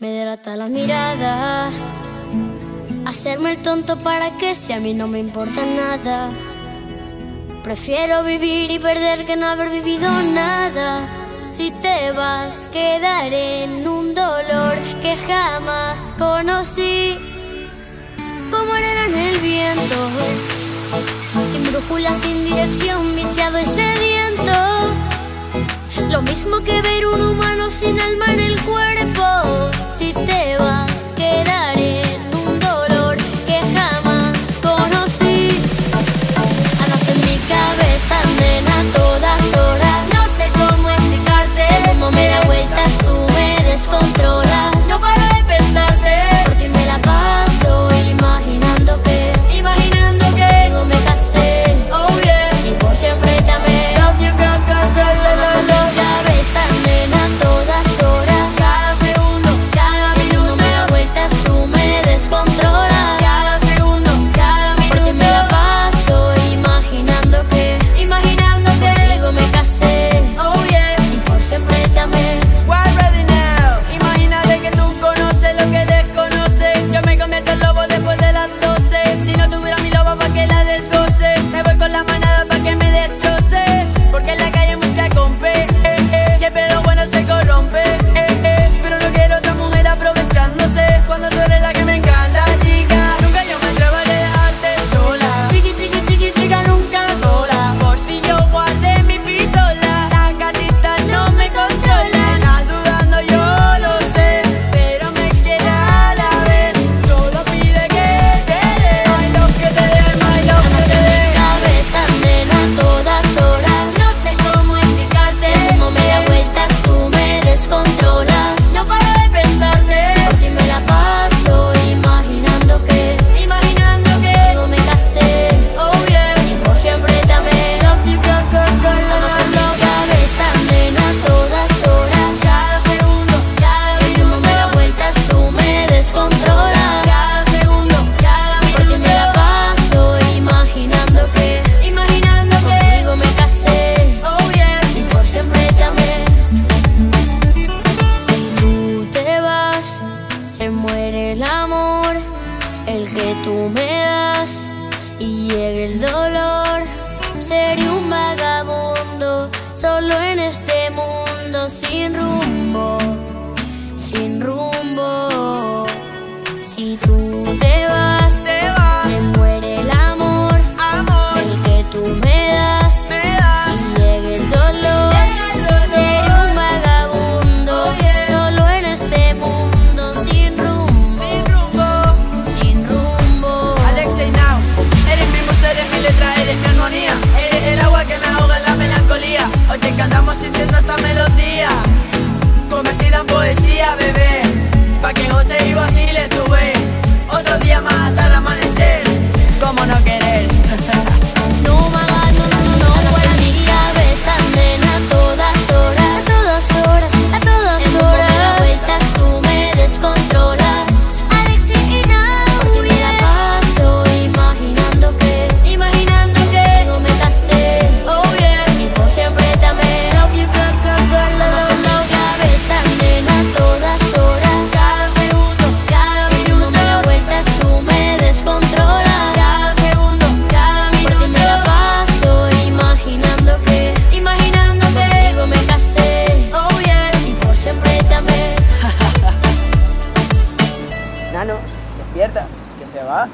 Me delata la mirada, hacerme el tonto para que si a mí no me importa nada. Prefiero vivir y perder que no haber vivido nada. Si te vas, quedaré en un dolor que jamás conocí. Como arena en el viento, sin brújula, sin dirección, viciado ese lo mismo que ver un humano sin alma en el cuerpo. Si te se muere el amor, el que tú me das, y llega el dolor. Seré un vagabundo, solo en este mundo, sin rumbo, sin rumbo. Si tú sintiendo esta melodía, convertida en poesía, bebé, pa' que José y Basile enano, despierta, que se va.